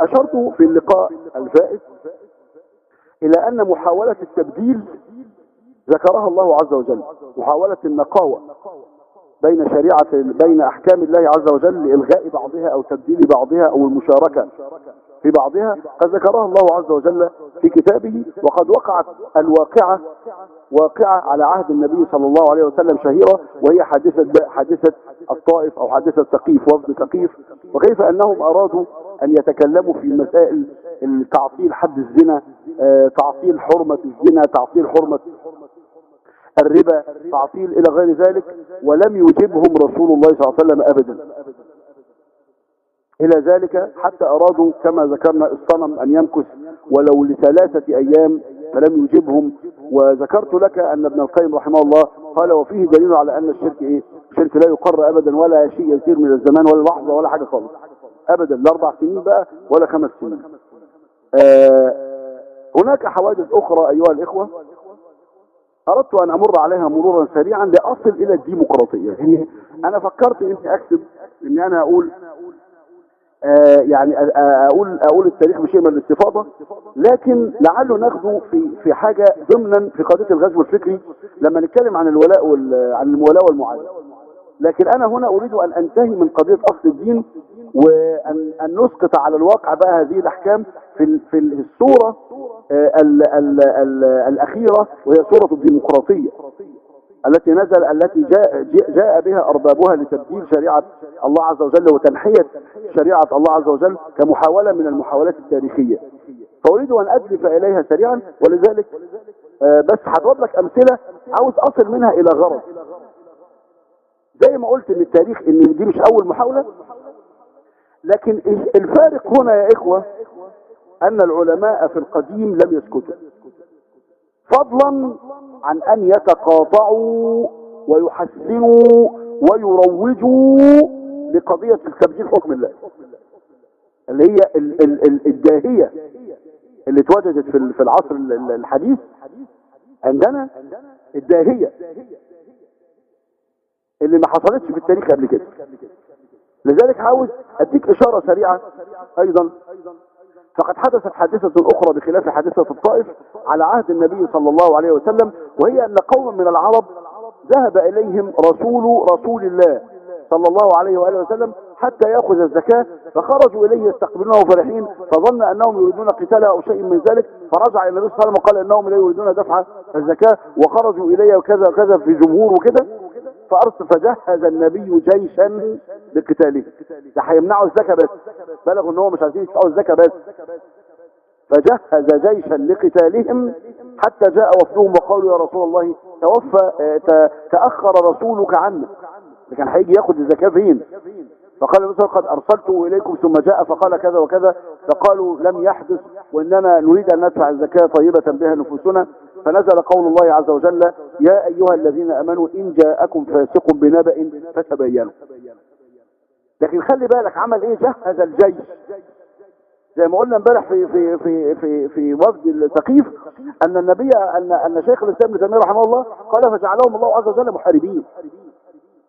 أشرت في اللقاء الفائت إلى أن محاولة التبديل ذكرها الله عز وجل محاولة النقاوة بين شريعة بين أحكام الله عز وجل لإلغاء بعضها أو تبديل بعضها أو المشاركة في بعضها قد ذكرها الله عز وجل في كتابه وقد وقعت الواقعة واقعة على عهد النبي صلى الله عليه وسلم شهيرة وهي حادثة حادثة الطائف أو حادثة ثقيف وفد ثقيف وكيف أنهم أرادوا أن يتكلموا في مسائل تعطيل حد الزنا آه، تعطيل حرمة الزنا تعطيل حرمة الربا تعطيل إلى غير ذلك ولم يجبهم رسول الله صلى الله عليه وسلم أبدا. إلى ذلك حتى أرادوا كما ذكرنا الصنم أن يمكث ولو لثلاثة أيام فلم يجبهم. وذكرت لك أن ابن القيم رحمه الله قال وفيه دليل على أن الشرك إيه؟ الشرك لا يقر أبدا ولا شيء يسير من الزمان ولا لحظة ولا حاجة خالص. أبدا لا أربع سنين بقى ولا خمس سنين. آه هناك حوادث أخرى أيها الإخوة. أردت أن أمر عليها مرورا سريعا لأصل إلى الديمقراطية. يعني أنا فكرت إني أكتب إني أنا أقول آه يعني أقول أقول التاريخ بشيء من الاستفاضة. لكن لعله ناخده في في حاجة ضمنا في قضية الغزو الفكري. لما نتكلم عن الولاء عن المولاة والمعاداة لكن أنا هنا أريد أن أنتهي من قضية أصل الدين. وأن أن نسقط على الواقع بقى هذه الأحكام في في الصورة آه، ال ال ال الأخيرة وهي صورة الديمقراطية التي نزل التي جاء, جاء بها أربابها لتبديل شريعة الله عز وجل وتنحية شريعة الله عز وجل كمحاولة من المحاولات التاريخية. فأريد أن أدلف إليها سريعا ولذلك آه، بس هضرب لك أمثلة عاوز أصل منها إلى غرض. زي ما قلت إن التاريخ إن دي مش أول محاولة لكن الفارق هنا يا إخوة أن العلماء في القديم لم يسكتوا. فضلا عن أن يتقاطعوا ويحسنوا ويروجوا لقضية تبديل حكم الله. اللي هي ال ال ال الداهية اللي اتوجدت في العصر الحديث عندنا الداهية اللي ما حصلتش في التاريخ قبل كده. لذلك عاوز أديك إشارة سريعة أيضا. فقد حدثت حادثة أخرى بخلاف حادثة الطائف على عهد النبي صلى الله عليه وسلم وهي أن قوما من العرب ذهب إليهم رسول رسول الله صلى الله عليه وآله وسلم حتى يأخذ الزكاة فخرجوا إليه يستقبلونه فرحين فظن أنهم يريدون قتاله أو شيء من ذلك فرجع إلى النبي صلى الله عليه وسلم وقال أنهم لا يريدون دفع الزكاة وخرجوا إليه وكذا وكذا في جمهور وكده فأرسل فجهز النبي جيشا لقتاله. ده هيمنعوا الزكاة بس. بلغوا إن هو مش عايزين يدفعوا الزكاة بس. فجهز جيشا لقتالهم حتى جاء وفدهم وقالوا يا رسول الله توفى آه، تأخر رسولك عنا لكن هيجي ياخد الزكاة فين؟ فقال النبي قد أرسلته إليكم ثم جاء فقال كذا وكذا. فقالوا لم يحدث وإننا نريد أن ندفع الزكاة طيبة بها نفوسنا. فنزل قول الله عز وجل يا أيها الذين أمنوا إن جاءكم فاسق بنبأ فتبينوا. لكن خلي بالك عمل إيه جهز الجيش. زي ما قلنا امبارح في في في في في وفد الثقيف أن النبي ان أن شيخ الإسلام ابن تيمية رحمه الله قال فجعلهم الله عز وجل محاربين.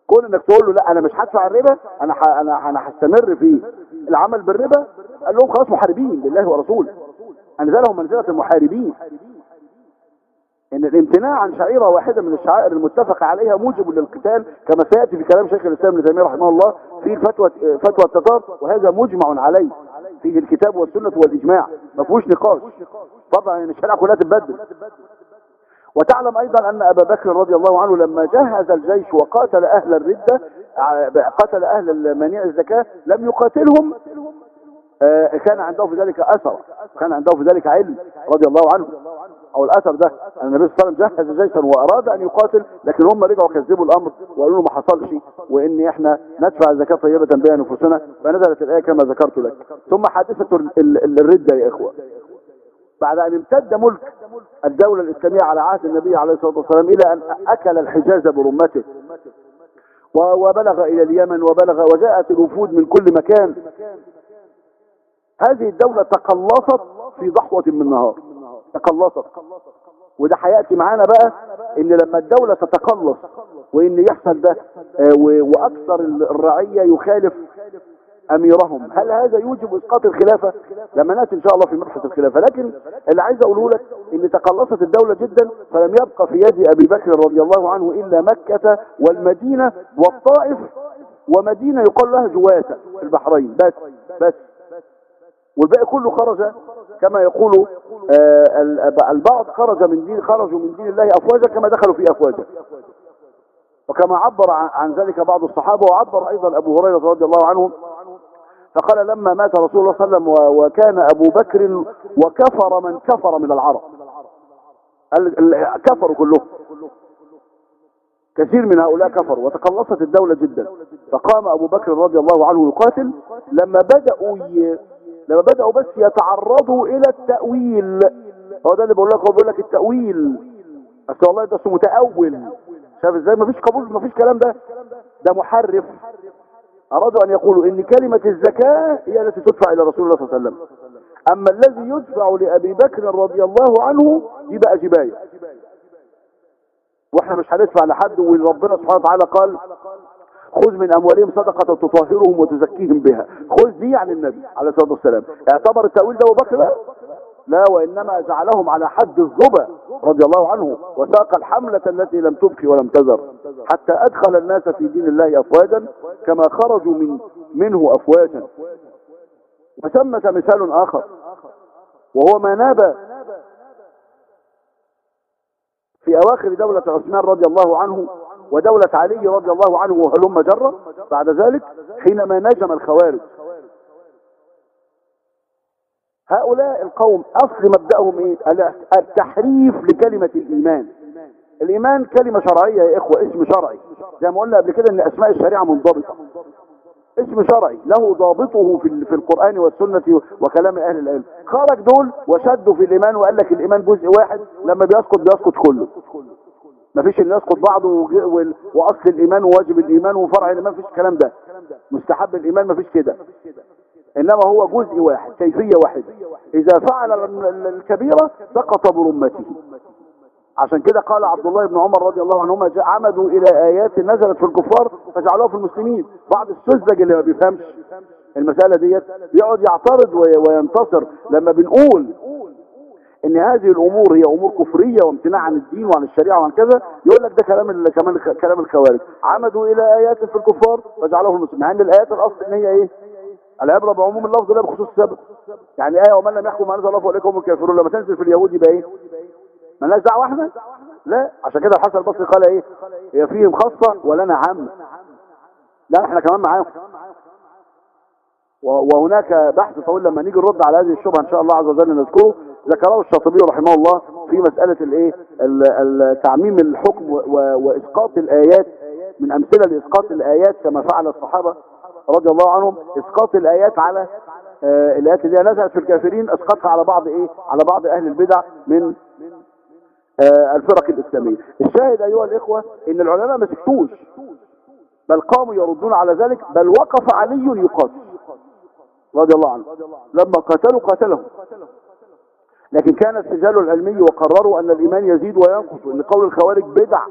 كون إنك تقول له لا أنا مش هدفع الربا أنا ح... أنا أنا هستمر في العمل بالربا. قال لهم خلاص محاربين لله ورسوله. أنزلهم منزلة المحاربين. إن الامتناع عن شعيرة واحدة من الشعائر المتفق عليها موجب للقتال كما سيأتي في كلام شيخ الإسلام ابن تيمية رحمه الله في الفتوى فتوى التتار وهذا مجمع عليه في الكتاب والسنة والإجماع ما فيهوش نقاش. طبعا الشريعة كلها تتبدل. وتعلم أيضا أن أبا بكر رضي الله عنه لما جهز الجيش وقاتل أهل الردة قتل أهل منيع الزكاة لم يقاتلهم. آه، كان عنده في ذلك أثر كان عنده في ذلك علم رضي الله عنه. أو الأثر ده أن النبي صلى الله عليه وسلم جهز جيشا وأراد أن يقاتل لكن هم رجعوا كذبوا الأمر وقالوا له ما حصلش وان إحنا ندفع الزكاة طيبة بها نفوسنا فنزلت الآية كما ذكرت لك. ثم حادثة الردة يا إخوة. بعد أن امتد ملك الدولة الإسلامية على عهد النبي عليه الصلاة والسلام إلى أن أكل الحجاز برمته وبلغ إلى اليمن وبلغ وجاءت الوفود من كل مكان. هذه الدولة تقلصت في ضحوة من نهار. تقلصت وده هيأتي معانا بقى إن لما الدولة تتقلص وإن يحصل ده آه، وأكثر الرعية يخالف أميرهم. هل هذا يوجب إسقاط الخلافة؟ لما نأتي إن شاء الله في مبحث الخلافة. لكن اللي عايز أقوله لك إن تقلصت الدولة جدا فلم يبقى في يد أبي بكر رضي الله عنه إلا مكة والمدينة والطائف ومدينة يقال لها جواسة في البحرين. بس بس. والباقي كله خرج كما يقول آه، البعض خرج من دين خرجوا من دين الله أفواجا كما دخلوا في أفواجا. وكما عبر عن ذلك بعض الصحابة وعبر أيضا أبو هريرة رضي الله عنه فقال لما مات رسول الله صلى الله عليه وسلم وكان أبو بكر وكفر من كفر من العرب. كفروا كلهم. كثير من هؤلاء كفروا وتقلصت الدولة جدا. فقام أبو بكر رضي الله عنه يقاتل لما بدأوا. لما بدأوا بس يتعرضوا إلى التأويل. هو ده اللي بقول لك هو بيقول لك التأويل. بس والله ده اسمه متأول. شايف إزاي؟ مفيش قبول مفيش كلام ده. ده محرف. أرادوا أن يقولوا إن كلمة الزكاة هي التي تدفع إلى رسول الله صلى الله عليه وسلم. أما الذي يدفع لأبي بكر رضي الله عنه دي بقى جباية. وإحنا مش هندفع لحد وربنا سبحانه وتعالى قال خذ من أموالهم صدقة تطهرهم وتزكيهم بها. خذ دي عن النبي عليه الصلاة والسلام. اعتبر التأويل ده ابو بكر لا وإنما جعلهم على حد الظبا رضي الله عنه وساق الحملة التي لم تبكي ولم تذر حتى أدخل الناس في دين الله أفواجا كما خرجوا من منه أفواجا. وثمة مثال آخر وهو ما ناب في أواخر دولة عثمان رضي الله عنه ودولة علي رضي الله عنه وهلم جرة بعد ذلك حينما نجم الخوارج. هؤلاء القوم أصل مبدأهم إيه؟ التحريف لكلمة الإيمان. الإيمان كلمة شرعية يا إخوة اسم شرعي. زي ما قلنا قبل كده إن أسماء الشريعة منضبطة. اسم شرعي له ضابطه في في القرآن والسنة وكلام أهل العلم. خرج دول وشدوا في الإيمان وقال لك الإيمان جزء واحد لما بيسقط بيسقط كله. مفيش اللي يسقط بعضه وأصل الإيمان وواجب الإيمان وفرع الإيمان مفيش الكلام ده. مستحب الإيمان مفيش كده. إنما هو جزء واحد كيفية واحدة. إذا فعل الكبيرة سقط برمته. عشان كده قال عبد الله بن عمر رضي الله عنهما عمدوا إلى آيات نزلت في الكفار فجعلوها في المسلمين. بعض السذج اللي ما بيفهمش المسألة ديت بيقعد يعترض وينتصر لما بنقول إن هذه الأمور هي أمور كفرية وامتناع عن الدين وعن الشريعة وعن كذا يقول لك ده كلام كمان كلام الخوارج. عمدوا إلى آيات في الكفار فجعلوها في المسلمين عند الآيات الأصل إن هي إيه؟ العبرة بعموم اللفظ لا بخصوص السبب. يعني آية ومن لم يحكم ما انزل الله فأولئك الكافرون. لما تنزل في اليهود يبقى إيه؟ مالناش دعوة إحنا لا. عشان كده الحسن البصري قال إيه؟ هي فيهم خاصة ولنا عامه لا إحنا كمان معاهم. وهناك بحث طويل لما نيجي نرد على هذه الشبهة إن شاء الله عز وجل نذكره. ذكره الشاطبي رحمه الله في مسألة الايه؟ تعميم الحكم وإسقاط الآيات من أمثلة لإسقاط الآيات كما فعل الصحابة رضي الله عنهم. إسقاط الآيات على آه الآيات اللي نزلت في الكافرين اسقطها على بعض إيه؟ على بعض أهل البدع من آه الفرق الإسلامية. الشاهد أيها الإخوة إن العلماء ما سكتوش بل قاموا يردون على ذلك بل وقف علي يقاتل رضي الله عنه. لما قاتلوا قاتلهم. لكن كان السجال العلمي وقرروا أن الإيمان يزيد وينقص ان قول الخوارج بدع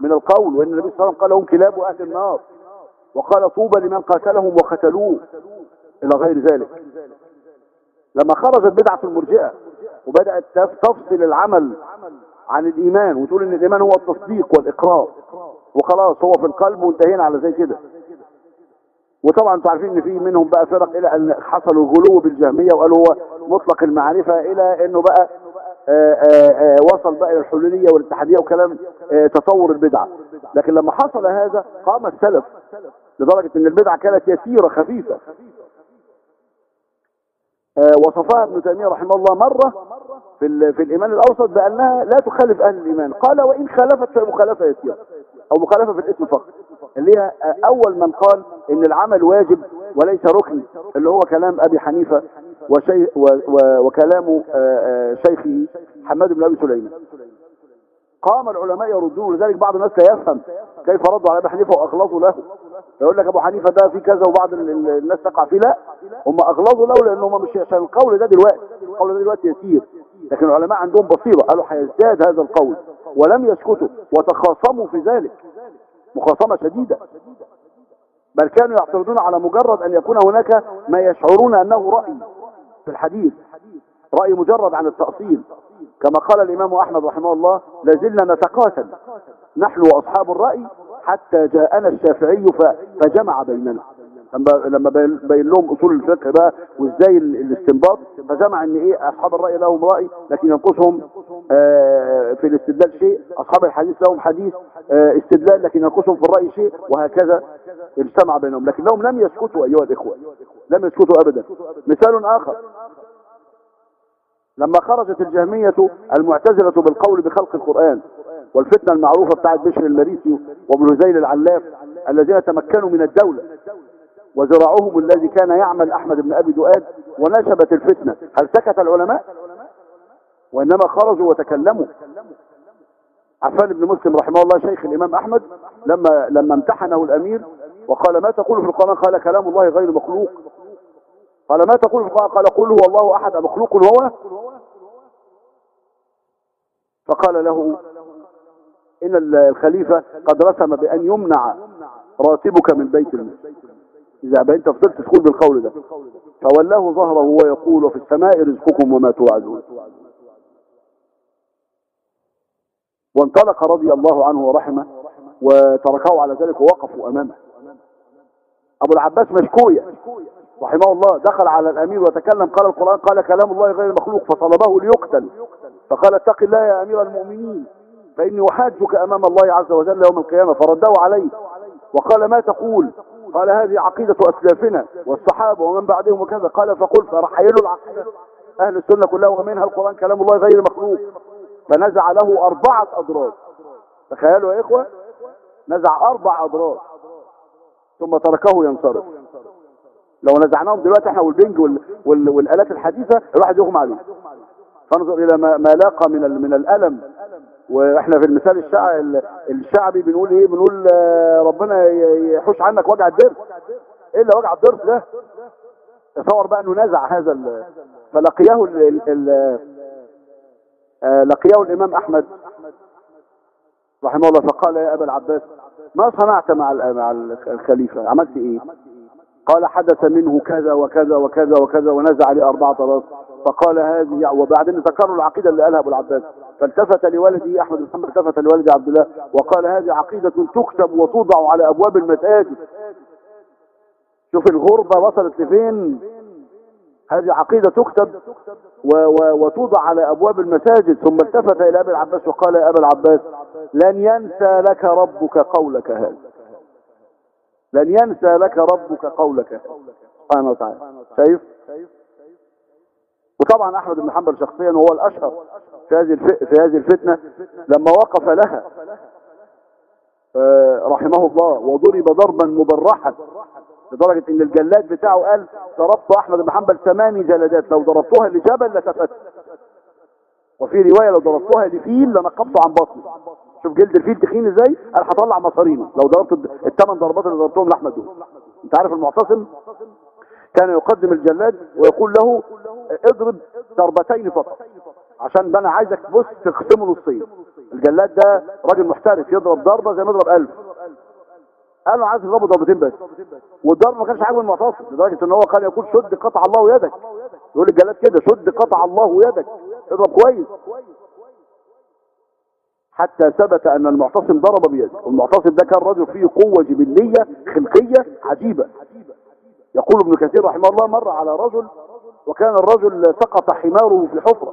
من القول وإن النبي صلى الله عليه وسلم قال لهم كلاب أهل النار وقال طوبى لمن قاتلهم وقتلوه إلى غير ذلك. لما خرجت بدعة المرجئة وبدأت تفصل العمل عن الإيمان وتقول إن الإيمان هو التصديق والإقرار وخلاص هو في القلب وانتهينا على زي كده. وطبعا أنتوا عارفين إن في منهم بقى فرق إلى أن حصلوا الغلو بالجهمية وقالوا هو مطلق المعرفة إلى إنه بقى آآ آآ وصل بقى إلى الحلولية والاتحادية وكلام تطور البدعة لكن لما حصل هذا قام السلف لدرجة إن البدعة كانت يسيرة خفيفة. آه وصفها ابن تيمية رحمه الله مرة في, في الإيمان الأوسط بأنها لا تخالف أهل الإيمان. قال وإن خالفت فمخالفة يسيرة أو مخالفة في الاسم فقط اللي هي أول من قال إن العمل واجب وليس ركن اللي هو كلام أبي حنيفة وشي وكلام آه، آه، شيخه حماد بن أبي سليمان. قام العلماء يردون لذلك بعض الناس لا يفهم كيف ردوا على أبي حنيفة واغلظوا له. يقول لك أبو حنيفة ده في كذا وبعض ال- ال- الناس تقع فيه. لا هم أغلظوا له لأن هم مش عشان القول ده دلوقتي. القول ده دلوقتي يسير. لكن العلماء عندهم بصيره قالوا هيزداد هذا القول. ولم يسكتوا. وتخاصموا في ذلك. مخاصمة شديدة. بل كانوا يعترضون على مجرد أن يكون هناك ما يشعرون أنه رأي. في الحديث. رأي مجرد عن التأصيل. كما قال الإمام أحمد رحمه الله لازلنا نتقاتل. نحن وأصحاب الرأي حتى جاءنا الشافعي فجمع بيننا. لما بين لهم أصول الفقه بقى وإزاي ال- الاستنباط فجمع إن إيه أصحاب الرأي لهم رأي لكن ينقصهم آه، في الاستدلال شيء أصحاب الحديث لهم حديث آه، استدلال لكن ينقصهم في الرأي شيء وهكذا اجتمع بينهم. لكنهم لم يسكتوا أيها الإخوة لم يسكتوا ابدا. مثال آخر. لما خرجت الجهمية المعتزلة بالقول بخلق القرآن والفتنة المعروفة بتاعت بشر المريسي وابن هزيل العلاف الذين تمكنوا من الدولة وزراعهم الذي كان يعمل أحمد بن أبي دؤاد ونشبت الفتنة. هل سكت العلماء؟ وإنما خرجوا وتكلموا. عفان بن مسلم رحمه الله شيخ الإمام أحمد لما لما امتحنه الأمير وقال ما تقول في القرآن؟ قال كلام الله غير مخلوق. قال ما تقول في القرآن؟ قال قل هو الله أحد مخلوق هو؟ فقال له إن الخليفة قد رسم بأن يمنع راتبك من بيت المال. إذا أنت فضلت تقول بالقول ده فولاه ظهره ويقول وفي السماء رزقكم وما توعدون. وانطلق رضي الله عنه ورحمه وتركه على ذلك ووقفوا أمامه. أبو العباس مشكوية رحمه الله دخل على الأمير وتكلم قال القرآن قال كلام الله غير مخلوق فطلبه ليقتل. فقال اتق الله يا أمير المؤمنين. فإني أحاجك أمام الله عز وجل يوم القيامة فرده عليه وقال ما تقول؟ قال هذه عقيدة أسلافنا والصحابة ومن بعدهم وكذا. قال فقل فرحيلوا العقيدة. أهل السنة كلها ومنها القرآن كلام الله غير مخلوق. فنزع له أربعة أضرار. تخيلوا يا إخوة نزع أربع أضرار. ثم تركه ينصرف. لو نزعناهم دلوقتي إحنا والبنج وال... وال... والآلات الحديثة الواحد يغمى عليه فانظر إلى ما, ما لاقى من ال... من الألم. وإحنا في المثال الشع... الشعبي بنقول إيه؟ بنقول آه، ربنا يحوش عنك وجع الضرس. إيه اللي وجع الضرس ده؟ تصور بقى إنه نزع هذا. فلقيه ال... ال... آه، لقيه الإمام أحمد رحمه الله فقال يا أبا العباس ما صنعت مع مع الخليفة؟ عملت إيه؟ قال حدث منه كذا وكذا وكذا وكذا ونزع لي أربعة راس. فقال هذه وبعدين ذكروا العقيدة اللي قالها أبو العباس. فالتفت لولده أحمد بن محمد التفت لولده عبد الله وقال هذه عقيدة تكتب وتوضع على أبواب المساجد شوف الغربة وصلت لفين؟ هذه عقيدة تكتب و و وتوضع على أبواب المساجد. ثم التفت إلى أبي العباس وقال يا أبا العباس لن ينسى لك ربك قولك هذا. لن ينسى لك ربك قولك سبحانه وتعالى. شايف؟ وطبعا أحمد بن حنبل شخصيا هو الأشهر في هذه. في هذه الفتنة لما وقف لها آه، رحمه الله وضرب ضربا مبرحا لدرجة إن الجلاد بتاعه قال ضربت أحمد بن حنبل ثماني جلدات لو ضربتها لجبل لتفت وفي رواية لو ضربتها لفيل لنقبته عن بطني. شوف جلد الفيل تخين إزاي؟ قال هطلع مصارينه لو ضربت الثمان ضربات اللي ضربتهم لأحمد دول. أنت عارف المعتصم؟ كان يقدم الجلاد ويقول له اضرب ضربتين فقط. عشان أنا عايزك بص تقسمه نصين. الجلاد ده راجل محترف يضرب ضربة زي ما يضرب ألف قال له عايز يضربه ضربتين بس. والضرب ما كانش عاجب المعتصم لدرجة إن هو كان يقول شد قطع الله يدك. يقول الجلاد كده شد قطع الله يدك. اضرب كويس. حتى ثبت أن المعتصم ضرب بيده. والمعتصم ده كان رجل فيه قوة جبلية خلقية عجيبة. يقول ابن كثير رحمه الله مر على رجل وكان الرجل سقط حماره في الحفرة.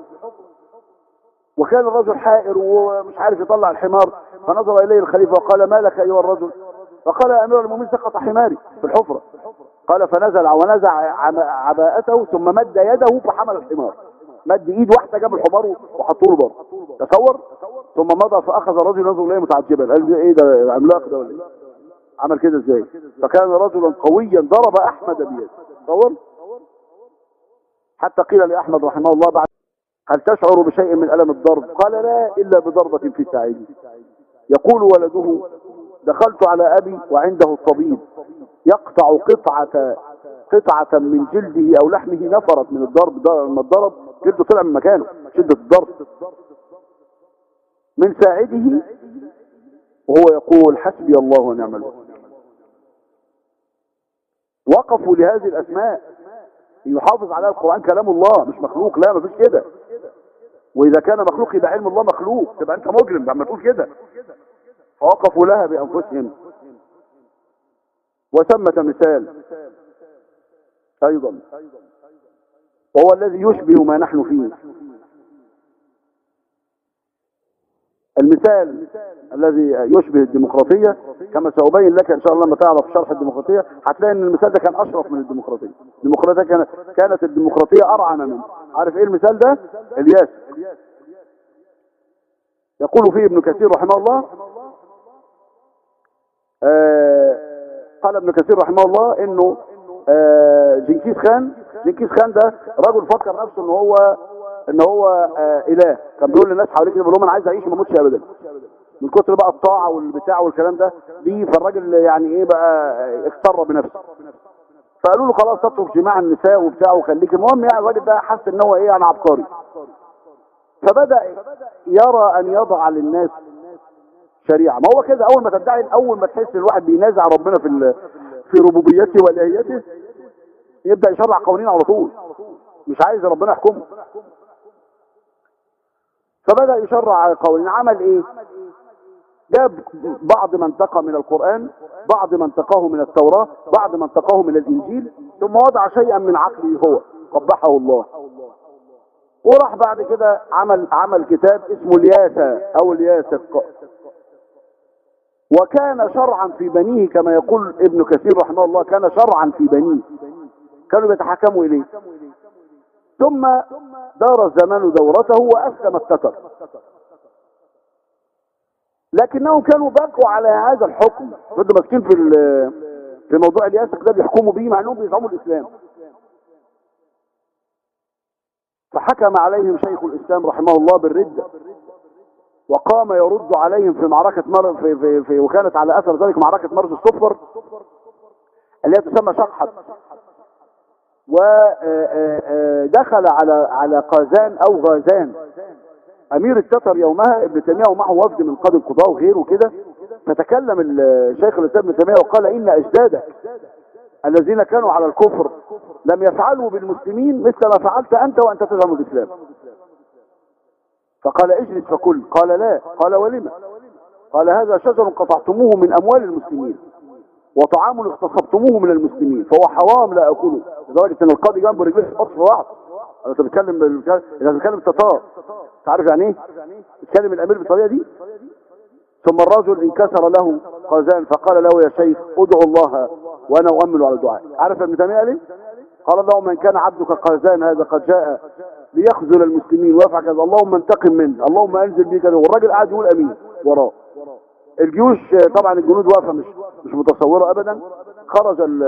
وكان الرجل حائر ومش عارف يطلع الحمار فنظر إليه الخليفة وقال ما لك أيها الرجل؟ فقال يا أمير المؤمنين سقط حماري في الحفرة. قال فنزل ونزع عباءته ثم مد يده فحمل الحمار. مد إيد واحدة جاب الحمار وحطه له بره. تصور؟ ثم مضى فأخذ الرجل ينظر إليه متعجبا. قال إيه ده عملاق ده ولا إيه؟ عمل كده إزاي؟ فكان رجلا قويا ضرب أحمد بيده. تصور حتى قيل لأحمد رحمه الله بعد هل تشعر بشيء من ألم الضرب؟ قال لا إلا بضربة في ساعدي يقول ولده دخلت على أبي وعنده الطبيب. يقطع قطعة قطعة من جلده أو لحمه نفرت من الضرب. لما الضرب جلده طلع من مكانه. شدة الضرب. من ساعده وهو يقول حسبي الله ونعم الوكيل. وقفوا لهذه الأسماء. يحافظ عليها القرآن كلام الله مش مخلوق لا مفيش كده. وإذا كان مخلوق يبقى علم الله مخلوق تبقى أنت مجرم لما تقول كده. فوقفوا لها بأنفسهم. وثمة مثال. أيضا. وهو الذي يشبه ما نحن فيه. المثال الذي يشبه الديمقراطية كما سأبين لك إن شاء الله لما تعرف شرح الديمقراطية هتلاقي أن المثال ده كان أشرف من الديمقراطية. الديمقراطية كانت, كانت الديمقراطية أرعن منه. عارف إيه المثال ده؟ إلياس. يقول فيه ابن كثير رحمه الله آه قال ابن كثير رحمه الله إنه آه جنكيز خان جنكيز خان ده رجل فكر نفسه إن هو إن هو آه إله. كان بيقول للناس حواليه كده بيقول لهم أنا عايز أعيش ما أموتش ابدا. من كتر بقى الطاعة والبتاع والكلام ده دي فالراجل يعني إيه بقى اختر بنفسه. فقالوا له خلاص تترك جماع النساء وبتاع وخليك. المهم يعني الراجل ده حس إن هو إيه أنا عبقري. فبدأ يرى أن يضع للناس شريعة. ما هو كده أول ما تدعي أول ما تحس الواحد بينازع ربنا في في ربوبيته وآلهيته يبدأ يشرع قوانين على طول. مش عايز ربنا يحكمه. فبدأ يشرع قوانين عمل إيه؟ جاب بعض من تقى من القرآن بعض من تقاه من التوراة بعض من تقاه من الإنجيل ثم وضع شيئا من عقله هو قبحه الله. وراح بعد كده عمل عمل كتاب اسمه الياسة أو الياسق وكان شرعا في بنيه كما يقول ابن كثير رحمه الله كان شرعا في بنيه. كانوا بيتحكموا إليه. ثم دار الزمان دورته وأسلم التتر. لكنهم كانوا بقوا على هذا الحكم. ضد ماسكين في في موضوع الياسق ده بيحكموا بيه مع إنهم بيزعموا الإسلام. فحكم عليهم شيخ الإسلام رحمه الله بالرده وقام يرد عليهم في معركة مر في, في, في وكانت على أثر ذلك معركة مرز الصفر التي تسمى شقحة. ودخل على على قازان أو غازان. أمير التتر يومها ابن تيمية ومعه وفد من قاضي القضاء وغيره كده فتكلم الشيخ الإسلام ابن تيمية وقال إن أجدادك الذين كانوا على الكفر لم يفعلوا بالمسلمين مثل ما فعلت أنت وأنت تزعم الاسلام فقال اجلس فكل. قال لا. قال ولما قال هذا شجر قطعتموه من أموال المسلمين. وطعام اغتصبتموه من المسلمين فهو حرام لا أكله. لدرجة إن القاضي جنبه رجليه تحط في بعض أنا بتكلم اذا بتكلم التتار تعرف يعني إيه؟ بتكلم الأمير بالطريقة دي؟ ثم الرجل انكسر له قازان فقال له يا شيخ ادعو الله وأنا اؤمل على الدعاء. عارف ابن تيمية ليه قال اللهم إن كان عبدك قازان هذا قد جاء ليخذل المسلمين ويفعل كذا اللهم انتقم منه. اللهم أنزل به كذا والراجل قاعد يقول أمين. وراه. الجيوش طبعا الجنود واقفة مش مش متصوره ابدا. خرج ال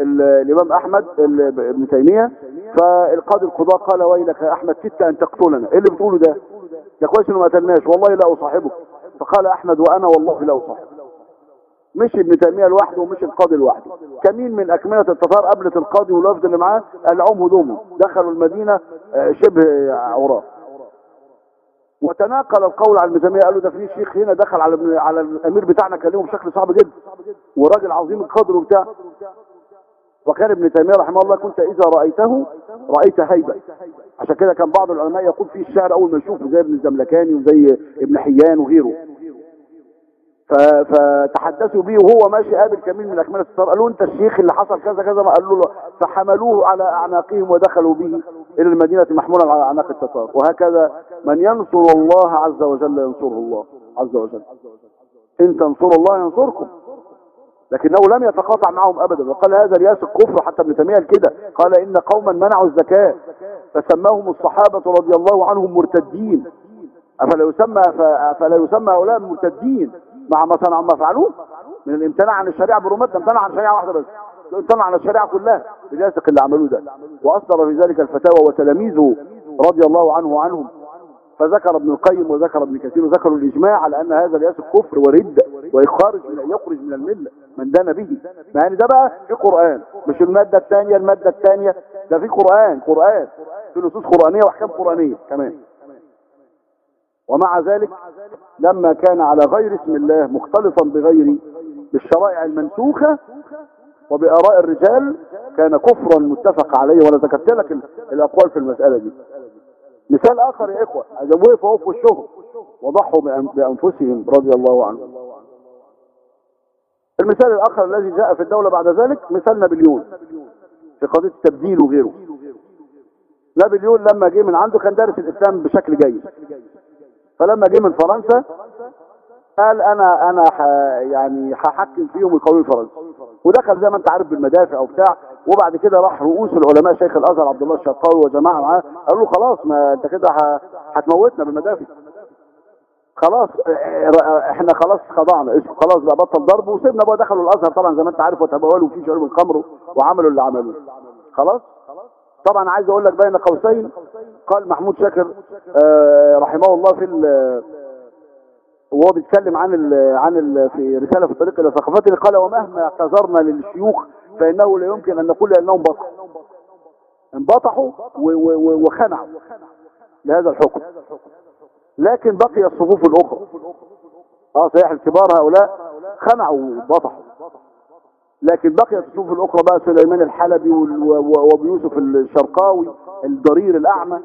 ال الإمام أحمد ابن تيمية. فالقاضي القضاء قال ويلك يا أحمد كدت أن تقتلنا. إيه اللي بتقوله ده؟ ده كويس إنه ما قتلناش. والله لا أصاحبك. فقال أحمد وأنا والله لا اصاحبك مش ابن تيمية لوحده ومش القاضي لوحده. كمين من أكملة التتار قابلت القاضي والوفد اللي معاه؟ قلعوهم هدومهم دخلوا المدينة شبه عراة وتناقل القول على تيميه قالوا ده في شيخ هنا دخل على على الأمير بتاعنا كلمه بشكل صعب جدا وراجل عظيم القدر وبتاع. وكان ابن تيمية رحمه الله كنت إذا رأيته رأيت هيبة. عشان كده كان بعض العلماء يقول فيه الشعر أول ما يشوفه زي ابن الزملكاني وزي ابن حيان وغيره. فتحدثوا به وهو ماشي قابل كمين من اكمال الستار قالوا أنت الشيخ اللي حصل كذا كذا. ما قالوا له فحملوه على أعناقهم ودخلوا به. إلى المدينة محمولا على أعناق التتار. وهكذا من ينصر الله عز وجل ينصره الله عز وجل. إن تنصروا الله ينصركم. لكنه لم يتقاطع معهم أبدا. وقال هذا رياس الكفر حتى ابن تيمية كده. قال إن قوما منعوا الزكاة. فسماهم الصحابة رضي الله عنهم مرتدين. أفلا يسمى فلا يسمى هؤلاء مرتدين؟ مع ما صنعوا ما فعلوه؟ من الامتناع عن الشريعة برمتها امتنع عن شريعة واحدة بس. طبعا على الشريعة كلها بالياسق اللي عملوه ده. وأصدر في ذلك الفتاوى وتلاميذه رضي الله عنه وعنهم. فذكر ابن القيم وذكر ابن كثير وذكروا الإجماع على أن هذا الياس كفر ورده ويخرج من يخرج من الملة من دان به. ما يعني ده بقى في قرآن مش المادة الثانية المادة الثانية. ده في قرآن قرآن. في نصوص قرآنية وأحكام قرآنية كمان. ومع ذلك لما كان على غير اسم الله مختلطا بغير بالشرائع المنسوخة وبآراء الرجال كان كفرا متفق عليه وأنا ذكرت لك الأقوال في المسألة دي. مثال آخر يا إذا وقفوا في الشهر وضحوا بأنفسهم رضي الله عنهم. المثال الآخر الذي جاء في الدولة بعد ذلك مثال نابليون. في قضية التبديل وغيره. نابليون لما جه من عنده كان دارس الإسلام بشكل جيد. فلما جه من فرنسا قال أنا أنا ح يعني هحكم فيهم القانون الفرنسي. ودخل زي ما أنت عارف بالمدافع وبتاع وبعد كده راح رؤوس العلماء شيخ الأزهر عبد الله الشرقاوي وجماعة معاه. قالوا له خلاص ما أنت كده هتموتنا بالمدافع. خلاص إحنا خلاص خضعنا. خلاص بقى بطل ضرب وسيبنا بقى. دخلوا الأزهر طبعا زي ما أنت عارف وتبولوا فيه شرب الخمر وعملوا اللي عملوه. خلاص؟ طبعا عايز أقول لك بين قوسين قال محمود شاكر آه رحمه الله في وهو بيتكلم عن ال عن ال في رسالة في الطريق إلى ثقافتنا قال ومهما اعتذرنا للشيوخ فإنه لا يمكن أن نقول أنهم بطحوا. انبطحوا وخنعوا لهذا الحكم. لكن بقي الصفوف الأخرى. آه صحيح الكبار هؤلاء خنعوا وبطحوا. لكن بقيت الصفوف الأخرى بقى سليمان الحلبي وأبو يوسف الشرقاوي الضرير الأعمى.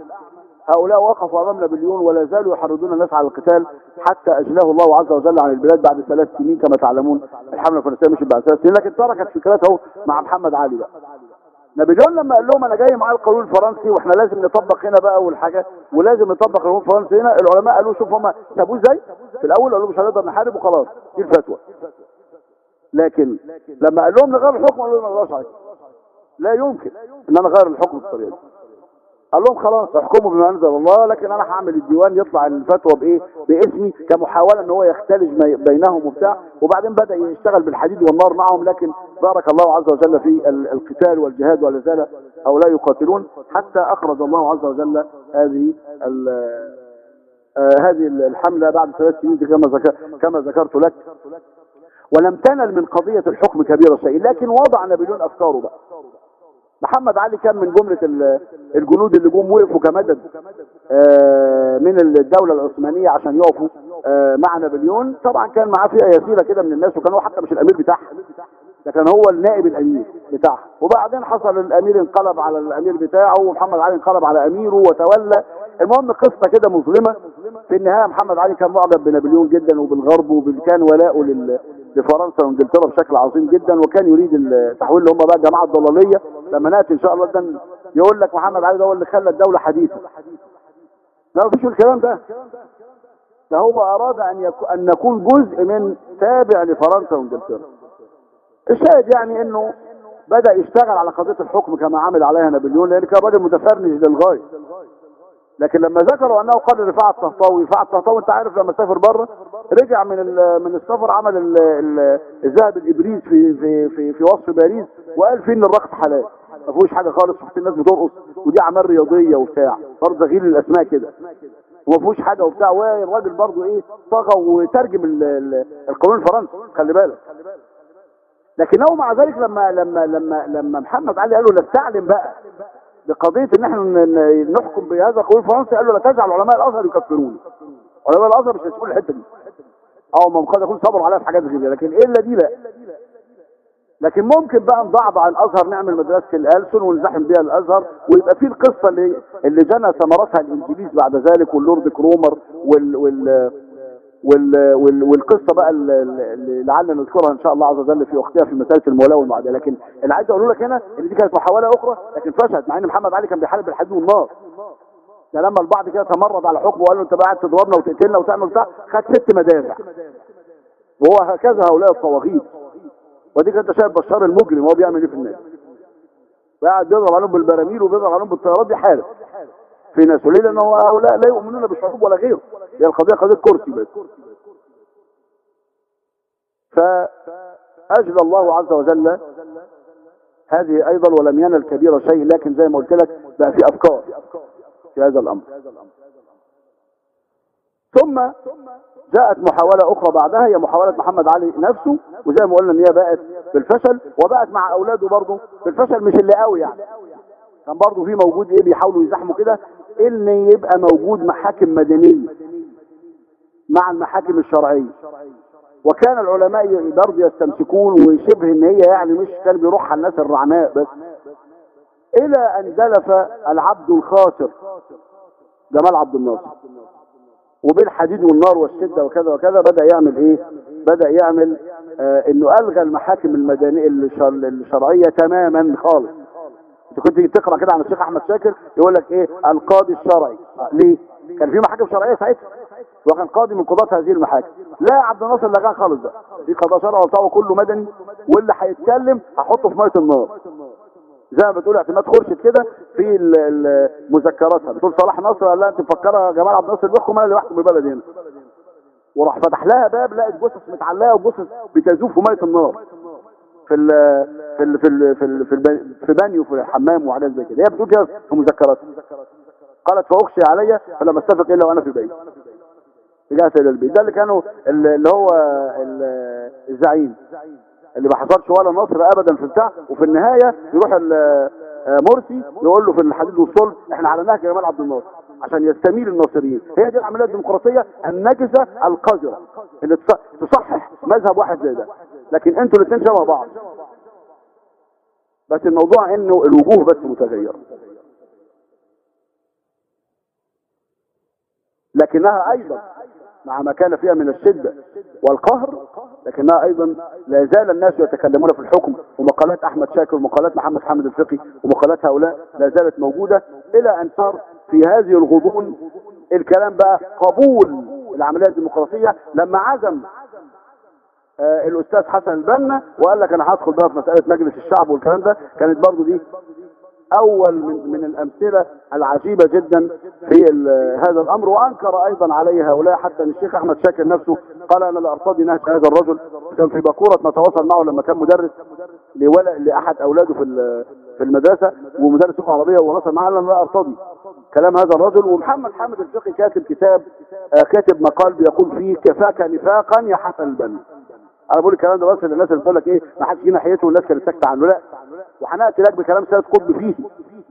هؤلاء وقفوا امام نابليون ولا زالوا يحرضون الناس على القتال حتى أجلاه الله عز وجل عن البلاد بعد ثلاث سنين كما تعلمون. الحملة الفرنسيه مشي بعد ثلاث سنين لكن تركت فكرته مع محمد علي بقى. نابليون لما قال لهم أنا جاي معايا القانون الفرنسي وإحنا لازم نطبق هنا بقى والحاجة ولازم نطبق القانون الفرنسي هنا العلماء قالوا شوف هم سابوه إزاي؟ في الأول قالوا مش هنقدر نحارب وخلاص دي الفتوى. لكن لما قال لهم نغير الحكم قالوا ما لا يمكن إن أنا أغير الحكم بالطريقة دي. قال لهم خلاص احكموا بما انزل الله لكن أنا هعمل الديوان يطلع الفتوى بإيه؟ باسمي كمحاولة إن هو يختلج بينهم وبتاع. وبعدين بدأ يشتغل بالحديد والنار معهم لكن بارك الله عز وجل في القتال والجهاد ولا زال هؤلاء يقاتلون حتى أخرج الله عز وجل هذه آه هذه الحملة بعد ثلاث سنين كما كما ذكرت لك. ولم تنل من قضية الحكم كبيره شيء لكن وضع نابليون أفكاره بقى. محمد علي كان من جملة الجنود اللي جم وقفوا كمدد آه، من الدولة العثمانية عشان يقفوا آه، مع نابليون. طبعا كان معاه فئة يسيرة كده من الناس وكان هو حتى مش الأمير بتاعها ده كان هو النائب الأمير بتاعها. وبعدين حصل الأمير انقلب على الأمير بتاعه ومحمد علي انقلب على أميره وتولى. المهم قصة كده مظلمة. في النهاية محمد علي كان معجب بنابليون جدا وبالغرب وكان ولاؤه لفرنسا وإنجلترا بشكل عظيم جدا وكان يريد التحويل اللي هم بقى الجماعه الضلالية. لما نأتي إن شاء الله ده يقول لك محمد علي ده هو اللي خلى الدولة حديثه لا مفيش الكلام ده. ده هو أراد أن يكون أن نكون جزء من تابع لفرنسا وإنجلترا. الشاهد يعني إنه بدأ يشتغل على قضية الحكم كما عمل عليها نابليون لأن كان راجل متفرنج للغاية. لكن لما ذكروا أنه قال رفاعة الطهطاوي رفاعة الطهطاوي أنت عارف لما سافر بره رجع من من السفر عمل الذهب الإبريز في في في في وصف باريس وقال فيه إن الرقص حلال. ما فيهوش حاجة خالص شفت الناس بترقص ودي أعمال رياضية وبتاع. برضه غير الأسماء كده. وما فيهوش حاجة وبتاع. والراجل برضه إيه طغى وترجم القانون الفرنسي خلي بالك. لكن هو مع ذلك لما لما لما لما محمد علي قال له نستعلم بقى. بقضية إن إحنا نحكم بهذا القانون الفرنسي قال له لا تجعل علماء الأزهر يكفرون علماء الأزهر مش هيسيبوا الحتة دي. أو ما قد يكون صبروا عليها في حاجات غير لكن إلا دي لا لكن ممكن بقى نضعضع الأزهر نعمل مدرسة الألسن ونزاحم بيها الأزهر ويبقى في القصة اللي اللي جنى ثمرتها الإنجليز بعد ذلك واللورد كرومر وال وال وال وال والقصة بقى اللي لعلنا نذكرها إن شاء الله عز وجل في وقتها في مساله الموالاه والمعادله لكن اللي عايز أقوله لك هنا إن دي كانت محاولة أخرى لكن فشلت مع إن محمد علي كان بيحارب بالحديد والنار. ده لما البعض كده تمرد على حكمه وقال له أنت بقى قاعد تضربنا وتقتلنا وتعمل بتاع خد ست مدافع. وهو هكذا هؤلاء الطواغيت. ودي كانت شايف بشار المجرم هو بيعمل إيه في الناس. قاعد بيضرب عليهم بالبراميل وبيضرب عليهم بالطيارات بيحارب في ناس وليه لأن هؤلاء لا يؤمنون بالشعوب ولا غيره. هي القضية قضية كرسي بس. فأجل الله عز وجل هذه أيضا ولم ينل كبير شيء لكن زي ما قلت لك بقى في أفكار في هذا الأمر. ثم جاءت محاولة أخرى بعدها هي محاولة محمد علي نفسه وزي ما قلنا إن هي بقت بالفشل وبقت مع أولاده برضه بالفشل مش اللي قوي يعني. كان برضه في موجود إيه بيحاولوا يزاحموا كده؟ ان يبقى موجود محاكم مدنية مع المحاكم الشرعية. وكان العلماء برضه يستمسكون وشبه إن هي يعني مش كان بيروح الناس الرعماء بس. إلى أن دلف العبد الخاسر جمال عبد الناصر. وبالحديد والنار والشدة وكذا وكذا بدأ يعمل إيه؟ بدأ يعمل آه إنه ألغى المحاكم المدنية الشر- الشرعية تماما خالص. أنت كنت تقرأ كده عن الشيخ أحمد شاكر يقول لك إيه؟ القاضي الشرعي. ليه؟ كان في محاكم شرعية ساعتها. وكان قاضي من قضاة هذه المحاكم. لا عبد الناصر لغاها خالص بقى في قضاء شرعي وبتاعه كله مدني واللي هيتكلم هحطه في مية النار. زي ما بتقول اعتماد خورشيد كده في مذكراتها. بتقول صلاح نصر قال لها انت مفكرة جمال عبد الناصر بيحكم أنا اللي بحكم البلد هنا. وراح فتح لها باب لقت جثث متعلقة وجثث بتذوب في مية النار. في ال في ال في ال في ال في, البن- في بانيو في الحمام وحاجات زي كده. هي بتقول كده في مذكراتها. قالت فأخشي علي فلم أستفق إلا وأنا في بيت رجعت إلى البيت. ده اللي كانوا اللي هو ال- الزعيم. اللي ما حصلش ولا نصر ابدا في بتاع وفي النهاية يروح مرسي يقول له في الحديد والصلب إحنا على نهج جمال عبد الناصر عشان يستميل الناصريين. هي دي العملية الديمقراطية النجسه القذرة اللي تص- تصحح مذهب واحد زي ده. لكن أنتوا الاثنين شبه بعض. بس الموضوع إنه الوجوه بس متغيرة. لكنها أيضا مع ما كان فيها من الشدة والقهر لكنها أيضا لا زال الناس يتكلمون في الحكم ومقالات أحمد شاكر ومقالات محمد حامد الفقي ومقالات هؤلاء لا زالت موجودة إلى أن صار في هذه الغضون الكلام بقى قبول العملية الديمقراطية. لما عزم آه الأستاذ حسن البنا وقال لك أنا هدخل بقى في مسألة مجلس الشعب والكلام ده كانت برضو دي أول من, من الأمثلة العجيبة جدا في هذا الأمر وأنكر أيضا عليه هؤلاء حتى الشيخ أحمد شاكر نفسه قال أنا لا أرتضي نهج هذا الرجل. كان في باكورة نتواصل معه لما كان مدرس لولأ لأحد أولاده في في المدرسة ومدرس لغه عربية ونصر معاه أنا لا أرتضي كلام هذا الرجل. ومحمد حامد الفقي كاتب كتاب آه، كاتب مقال بيقول فيه كفاك نفاقا يا حسن البنا. أنا بقول الكلام ده بس للناس اللي بتقول لك إيه ما حدش جه ناحيته والناس كانت ساكتة عنه. لا. وهنأتي لك بكلام سيد قطب فيه.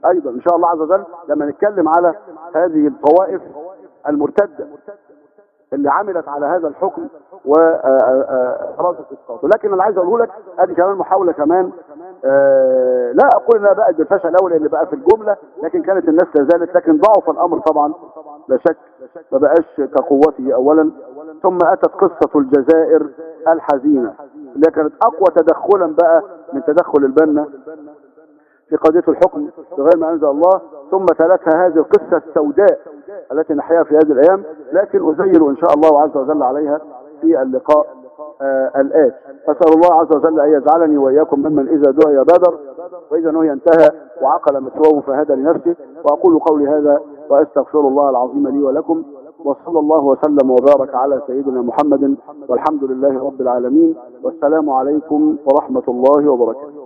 أيضا إن شاء الله عز وجل لما نتكلم على هذه الطوائف المرتدة اللي عملت على هذا الحكم وأرادت اسقاطه لكن اللي عايز أقوله لك أدي كمان محاولة كمان. آه، لا أقول إنها بقت بالفشل الأول اللي بقى في الجملة لكن كانت الناس لا زالت لكن ضعف الأمر طبعا لا شك ما بقاش كقوته اولا. ثم أتت قصة الجزائر الحزينة. اللي كانت أقوى تدخلا بقى من تدخل البنا في قضية الحكم بغير ما أنزل الله ثم تلتها هذه القصة السوداء التي نحياها في هذه الأيام لكن أزيل إن شاء الله عز وجل عليها في اللقاء آه الآت أسأل الله عز وجل أن يجعلني وإياكم ممن إذا دعي بادر وإذا نهي انتهى وعقل مسواه فهدى لنفسه وأقول قولي هذا وأستغفر الله العظيم لي ولكم. وصلى الله وسلم وبارك على سيدنا محمد والحمد لله رب العالمين والسلام عليكم ورحمة الله وبركاته.